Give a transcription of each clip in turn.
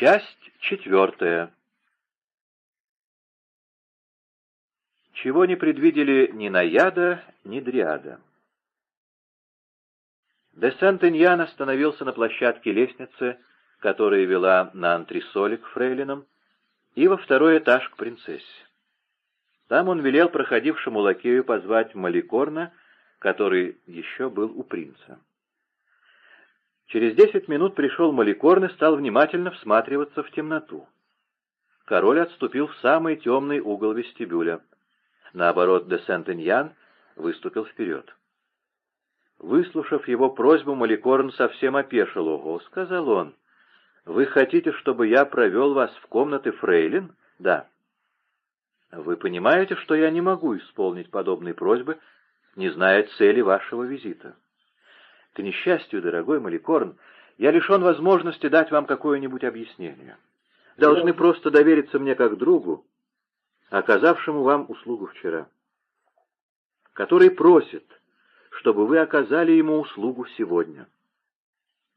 Часть четвертая. Чего не предвидели ни Наяда, ни Дриада. Де Сент-Иньян остановился на площадке лестницы, которая вела на антресоли к фрейлинам, и во второй этаж к принцессе. Там он велел проходившему лакею позвать Маликорна, который еще был у принца. Через десять минут пришел Маликорн и стал внимательно всматриваться в темноту. Король отступил в самый темный угол вестибюля. Наоборот, де Сент-Иньян выступил вперед. Выслушав его просьбу, Маликорн совсем опешил. «Ого», — сказал он, — «вы хотите, чтобы я провел вас в комнаты фрейлин?» «Да». «Вы понимаете, что я не могу исполнить подобной просьбы, не зная цели вашего визита?» К несчастью, дорогой Маликорн, я лишен возможности дать вам какое-нибудь объяснение. Должны просто довериться мне как другу, оказавшему вам услугу вчера, который просит, чтобы вы оказали ему услугу сегодня.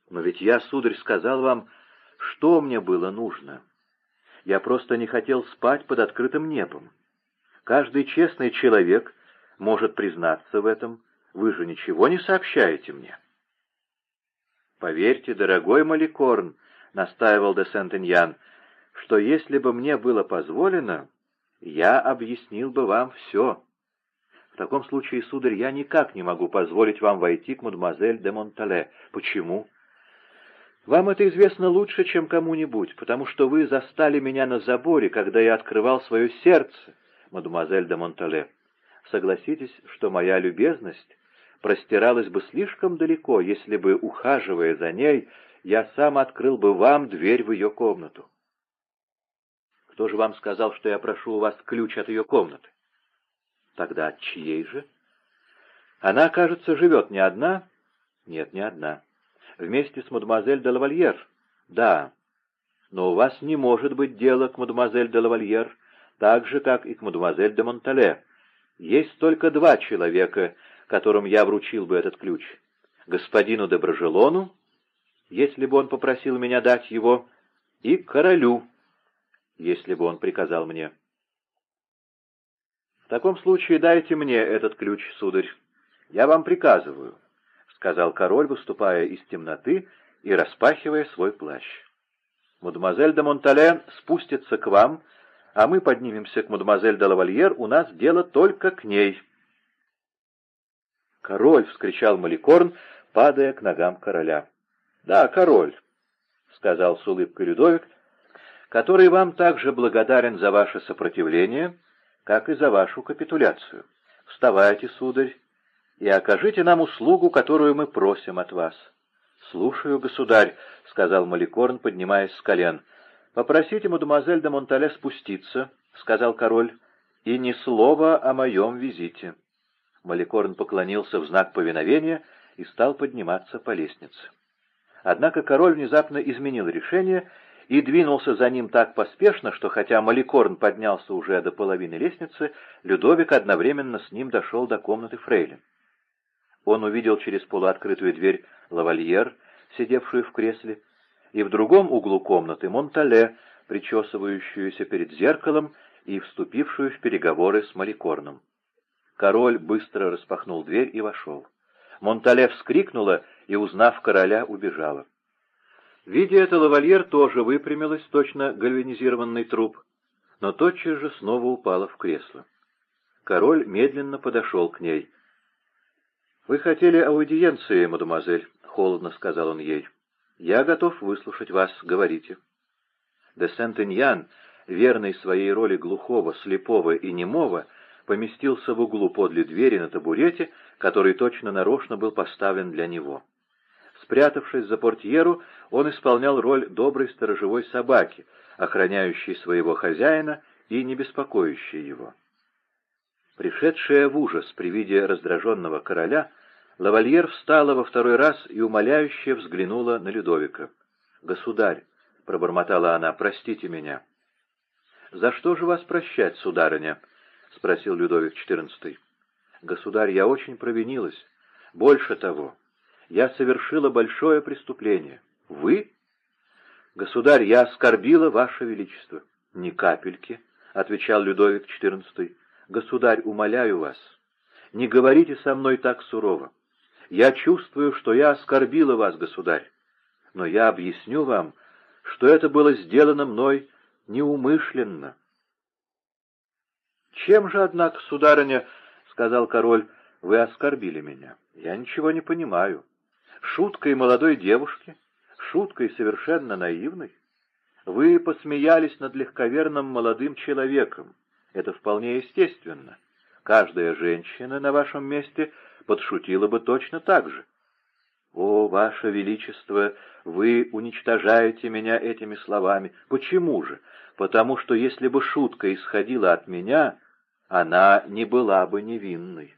Но ведь я, сударь, сказал вам, что мне было нужно. Я просто не хотел спать под открытым небом. Каждый честный человек может признаться в этом. Вы же ничего не сообщаете мне. «Поверьте, дорогой Маликорн», — настаивал де Сент-Иньян, — «что если бы мне было позволено, я объяснил бы вам все. В таком случае, сударь, я никак не могу позволить вам войти к мадемуазель де Монтале. Почему?» «Вам это известно лучше, чем кому-нибудь, потому что вы застали меня на заборе, когда я открывал свое сердце, мадемуазель де Монтале. Согласитесь, что моя любезность простиралась бы слишком далеко, если бы, ухаживая за ней, я сам открыл бы вам дверь в ее комнату. Кто же вам сказал, что я прошу у вас ключ от ее комнаты? Тогда от чьей же? Она, кажется, живет не одна? Нет, не одна. Вместе с мадемуазель де лавальер? Да. Но у вас не может быть дела к мадемуазель де лавальер, так же, как и к мадемуазель де Монтале. Есть только два человека, которым я вручил бы этот ключ, господину Доброжелону, если бы он попросил меня дать его, и королю, если бы он приказал мне. — В таком случае дайте мне этот ключ, сударь. Я вам приказываю, — сказал король, выступая из темноты и распахивая свой плащ. Мадемуазель де Монтале спустится к вам, а мы поднимемся к мадемуазель де Лавальер, у нас дело только к ней. «Король!» — вскричал Маликорн, падая к ногам короля. «Да, король!» — сказал с улыбкой Людовик, который вам также благодарен за ваше сопротивление, как и за вашу капитуляцию. Вставайте, сударь, и окажите нам услугу, которую мы просим от вас. «Слушаю, государь», — сказал Маликорн, поднимаясь с колен. «Попросите мадемуазель де Монтале спуститься», — сказал король, — «и ни слова о моем визите». Маликорн поклонился в знак повиновения и стал подниматься по лестнице. Однако король внезапно изменил решение и двинулся за ним так поспешно, что хотя Маликорн поднялся уже до половины лестницы, Людовик одновременно с ним дошел до комнаты Фрейлин. Он увидел через полуоткрытую дверь лавальер, сидевшую в кресле, и в другом углу комнаты Монтале, причесывающуюся перед зеркалом и вступившую в переговоры с Маликорном. Король быстро распахнул дверь и вошел. Монтале вскрикнула и, узнав короля, убежала. Видя это, лавальер тоже выпрямилась, точно гальванизированный труп, но тотчас же снова упала в кресло. Король медленно подошел к ней. «Вы хотели аудиенции, мадемуазель», — холодно сказал он ей. «Я готов выслушать вас, говорите». Де Сент-Иньян, верный своей роли глухого, слепого и немого, — поместился в углу подле двери на табурете, который точно нарочно был поставлен для него. Спрятавшись за портьеру, он исполнял роль доброй сторожевой собаки, охраняющей своего хозяина и не беспокоящей его. Пришедшая в ужас при виде раздраженного короля, лавальер встала во второй раз и умоляюще взглянула на Людовика. «Государь», — пробормотала она, — «простите меня». «За что же вас прощать, сударыня?» — спросил Людовик XIV. «Государь, я очень провинилась. Больше того, я совершила большое преступление. Вы?» «Государь, я оскорбила Ваше Величество». «Ни капельки», — отвечал Людовик XIV. «Государь, умоляю вас, не говорите со мной так сурово. Я чувствую, что я оскорбила вас, государь, но я объясню вам, что это было сделано мной неумышленно». «Чем же, однако, сударыня, — сказал король, — вы оскорбили меня? Я ничего не понимаю. Шуткой молодой девушки? Шуткой совершенно наивной? Вы посмеялись над легковерным молодым человеком. Это вполне естественно. Каждая женщина на вашем месте подшутила бы точно так же. «О, Ваше Величество, вы уничтожаете меня этими словами. Почему же? Потому что если бы шутка исходила от меня, она не была бы невинной».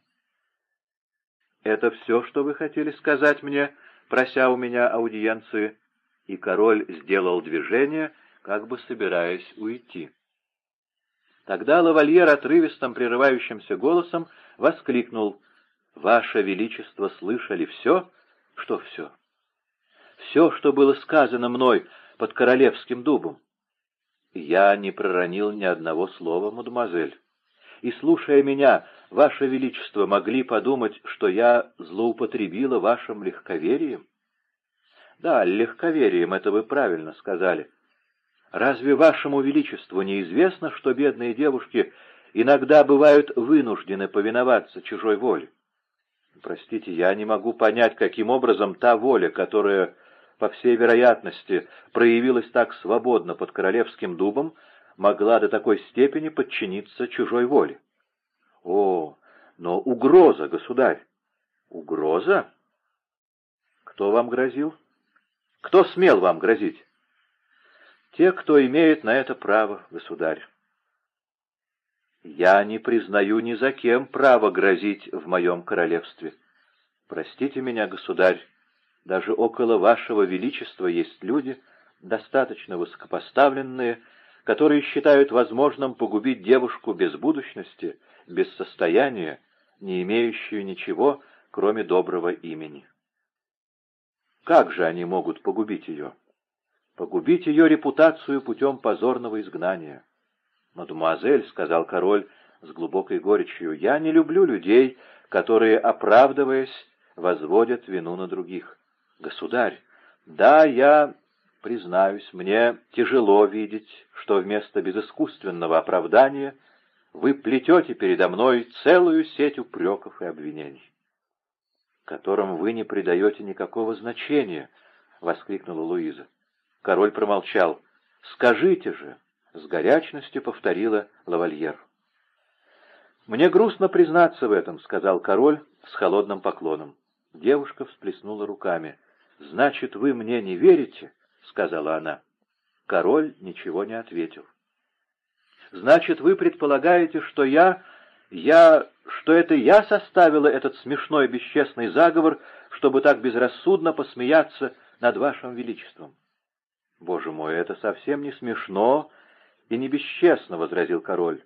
«Это все, что вы хотели сказать мне, прося у меня аудиенции?» И король сделал движение, как бы собираясь уйти. Тогда лавальер отрывистым прерывающимся голосом воскликнул «Ваше Величество слышали все?» «Что все?» «Все, что было сказано мной под королевским дубом». «Я не проронил ни одного слова, мадемуазель. И, слушая меня, Ваше Величество могли подумать, что я злоупотребила вашим легковерием?» «Да, легковерием, это вы правильно сказали. Разве вашему величеству неизвестно, что бедные девушки иногда бывают вынуждены повиноваться чужой воле? Простите, я не могу понять, каким образом та воля, которая, по всей вероятности, проявилась так свободно под королевским дубом, могла до такой степени подчиниться чужой воле. О, но угроза, государь! Угроза? Кто вам грозил? Кто смел вам грозить? Те, кто имеет на это право, государь. Я не признаю ни за кем право грозить в моем королевстве. Простите меня, государь, даже около вашего величества есть люди, достаточно высокопоставленные, которые считают возможным погубить девушку без будущности, без состояния, не имеющую ничего, кроме доброго имени. Как же они могут погубить ее? погубить ее репутацию путем позорного изгнания. «Мадемуазель», — сказал король с глубокой горечью, — «я не люблю людей, которые, оправдываясь, возводят вину на других. Государь, да, я, признаюсь, мне тяжело видеть, что вместо безыскусственного оправдания вы плетете передо мной целую сеть упреков и обвинений, которым вы не придаете никакого значения», — воскликнула Луиза. Король промолчал. «Скажите же!» — с горячностью повторила лавальер. «Мне грустно признаться в этом», — сказал король с холодным поклоном. Девушка всплеснула руками. «Значит, вы мне не верите?» — сказала она. Король ничего не ответил. «Значит, вы предполагаете, что я... я... что это я составила этот смешной бесчестный заговор, чтобы так безрассудно посмеяться над вашим величеством?» «Боже мой, это совсем не смешно и не бесчестно», — возразил король.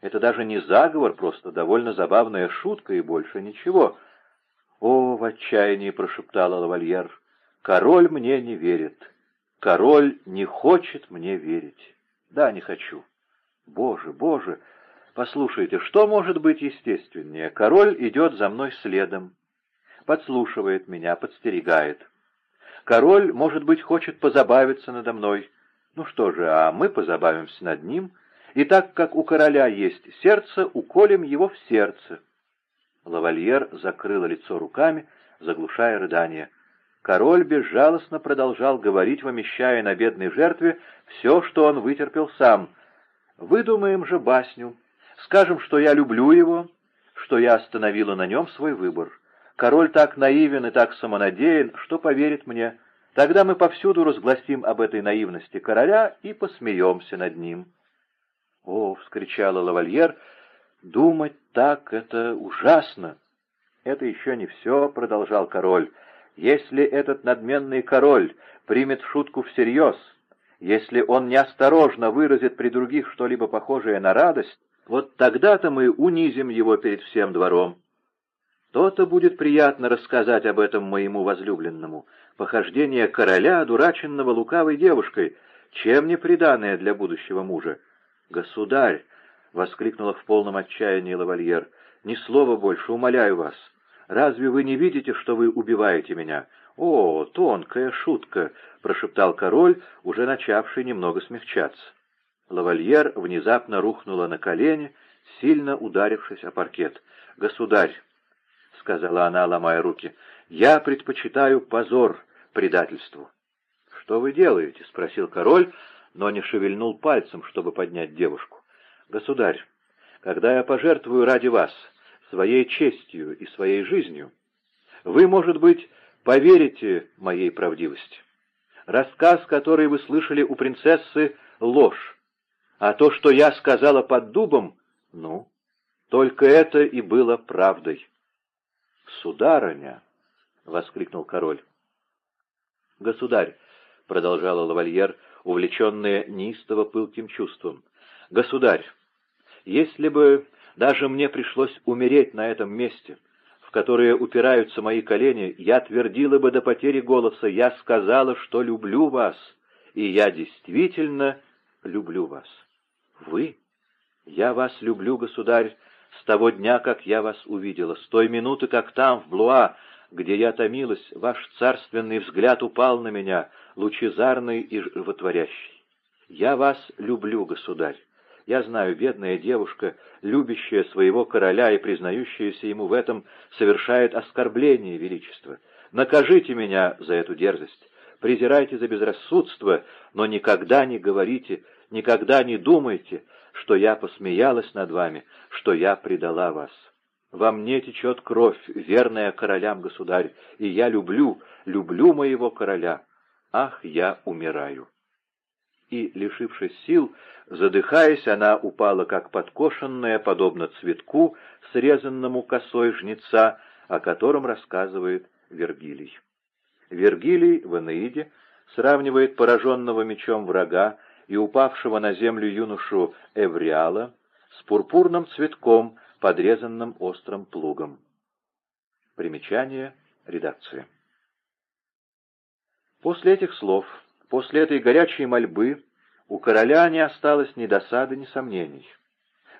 «Это даже не заговор, просто довольно забавная шутка и больше ничего». «О!» — в отчаянии прошептала лавальер. «Король мне не верит. Король не хочет мне верить. Да, не хочу. Боже, боже! Послушайте, что может быть естественнее? Король идет за мной следом, подслушивает меня, подстерегает». Король, может быть, хочет позабавиться надо мной. Ну что же, а мы позабавимся над ним, и так как у короля есть сердце, уколем его в сердце. Лавальер закрыла лицо руками, заглушая рыдание. Король безжалостно продолжал говорить, вымещая на бедной жертве все, что он вытерпел сам. «Выдумаем же басню. Скажем, что я люблю его, что я остановила на нем свой выбор. Король так наивен и так самонадеян, что поверит мне. Тогда мы повсюду разгласим об этой наивности короля и посмеемся над ним. — О! — вскричала лавальер, — думать так — это ужасно. — Это еще не все, — продолжал король. — Если этот надменный король примет шутку всерьез, если он неосторожно выразит при других что-либо похожее на радость, вот тогда-то мы унизим его перед всем двором. То-то будет приятно рассказать об этом моему возлюбленному. похождения короля, одураченного лукавой девушкой, чем не приданное для будущего мужа. «Государь!» — воскликнула в полном отчаянии лавальер. «Ни слова больше, умоляю вас. Разве вы не видите, что вы убиваете меня?» «О, тонкая шутка!» — прошептал король, уже начавший немного смягчаться. Лавальер внезапно рухнула на колени, сильно ударившись о паркет. «Государь!» — сказала она, ломая руки. «Я предпочитаю позор предательству». «Что вы делаете?» — спросил король, но не шевельнул пальцем, чтобы поднять девушку. «Государь, когда я пожертвую ради вас своей честью и своей жизнью, вы, может быть, поверите моей правдивости. Рассказ, который вы слышали у принцессы, — ложь, а то, что я сказала под дубом, ну, только это и было правдой. «Сударыня!» — воскликнул король. «Государь!» — продолжала лавальер, увлеченная неистово пылким чувством. «Государь, если бы даже мне пришлось умереть на этом месте, в которое упираются мои колени, я твердила бы до потери голоса, я сказала, что люблю вас, и я действительно люблю вас. Вы? Я вас люблю, государь, с того дня, как я вас увидела, с той минуты, как там, в Блуа, где я томилась, ваш царственный взгляд упал на меня, лучезарный и животворящий. Я вас люблю, государь. Я знаю, бедная девушка, любящая своего короля и признающаяся ему в этом, совершает оскорбление величества. Накажите меня за эту дерзость, презирайте за безрассудство, но никогда не говорите, никогда не думайте, что я посмеялась над вами, что я предала вас. Во мне течет кровь, верная королям, государь, и я люблю, люблю моего короля. Ах, я умираю!» И, лишившись сил, задыхаясь, она упала, как подкошенная, подобно цветку, срезанному косой жнеца, о котором рассказывает Вергилий. Вергилий в Энеиде сравнивает пораженного мечом врага и упавшего на землю юношу Эвриала с пурпурным цветком, подрезанным острым плугом. Примечание редакции. После этих слов, после этой горячей мольбы, у короля не осталось ни досады, ни сомнений.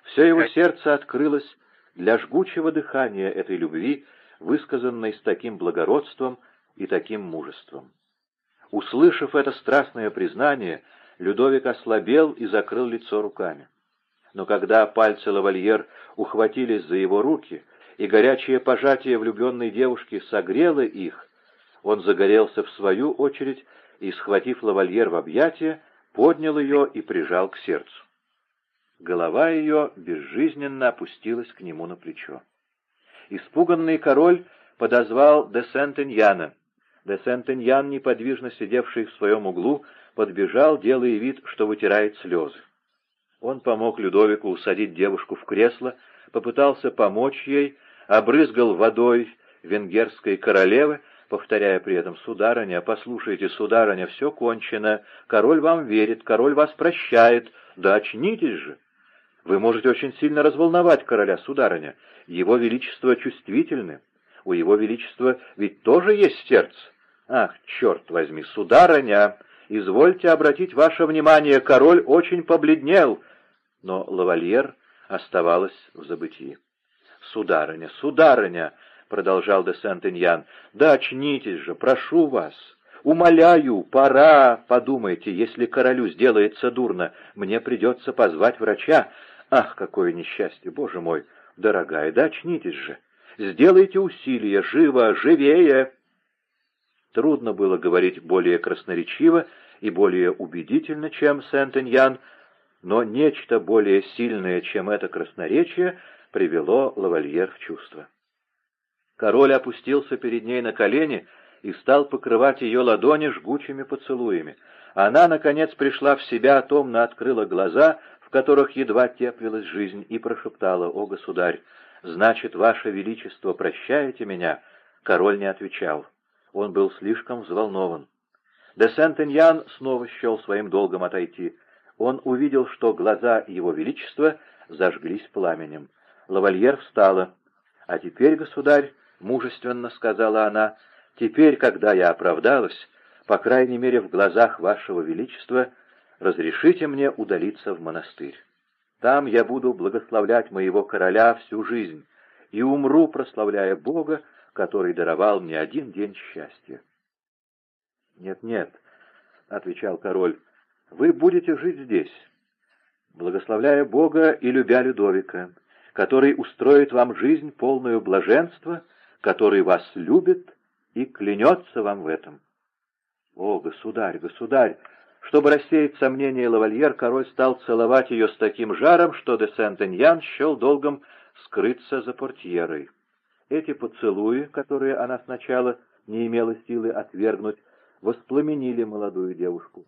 Все его сердце открылось для жгучего дыхания этой любви, высказанной с таким благородством и таким мужеством. Услышав это страстное признание, Людовик ослабел и закрыл лицо руками. Но когда пальцы лавальер ухватились за его руки, и горячее пожатие влюбленной девушки согрело их, он загорелся в свою очередь и, схватив лавальер в объятия, поднял ее и прижал к сердцу. Голова ее безжизненно опустилась к нему на плечо. Испуганный король подозвал де Сентеньяна. Де Сентеньян, неподвижно сидевший в своем углу, подбежал, делая вид, что вытирает слезы. Он помог Людовику усадить девушку в кресло, попытался помочь ей, обрызгал водой венгерской королевы, повторяя при этом «Сударыня, послушайте, сударыня, все кончено, король вам верит, король вас прощает, да очнитесь же! Вы можете очень сильно разволновать короля, сударыня, его величество чувствительны, у его величества ведь тоже есть сердце. Ах, черт возьми, сударыня!» «Извольте обратить ваше внимание, король очень побледнел», но лавальер оставалась в забытии. «Сударыня, сударыня!» — продолжал де Сент-Иньян. «Да очнитесь же, прошу вас! Умоляю, пора! Подумайте, если королю сделается дурно, мне придется позвать врача. Ах, какое несчастье, боже мой! Дорогая, да очнитесь же! Сделайте усилия, живо, живее!» Трудно было говорить более красноречиво и более убедительно, чем Сент-Эньян, но нечто более сильное, чем это красноречие, привело лавальер в чувство. Король опустился перед ней на колени и стал покрывать ее ладони жгучими поцелуями. Она, наконец, пришла в себя, томно открыла глаза, в которых едва теплилась жизнь, и прошептала, «О, государь, значит, ваше величество, прощаете меня?» Король не отвечал. Он был слишком взволнован. Де Сент-Эньян снова счел своим долгом отойти. Он увидел, что глаза его величества зажглись пламенем. Лавальер встала. «А теперь, государь, — мужественно сказала она, — Теперь, когда я оправдалась, по крайней мере в глазах вашего величества, разрешите мне удалиться в монастырь. Там я буду благословлять моего короля всю жизнь и умру, прославляя Бога, который даровал мне один день счастья. «Нет, нет», — отвечал король, — «вы будете жить здесь, благословляя Бога и любя Людовика, который устроит вам жизнь полную блаженства, который вас любит и клянется вам в этом». «О, государь, государь!» Чтобы рассеять сомнения лавальер, король стал целовать ее с таким жаром, что де Сент-Эньян счел долгом скрыться за портьерой. Эти поцелуи, которые она сначала не имела силы отвергнуть, воспламенили молодую девушку.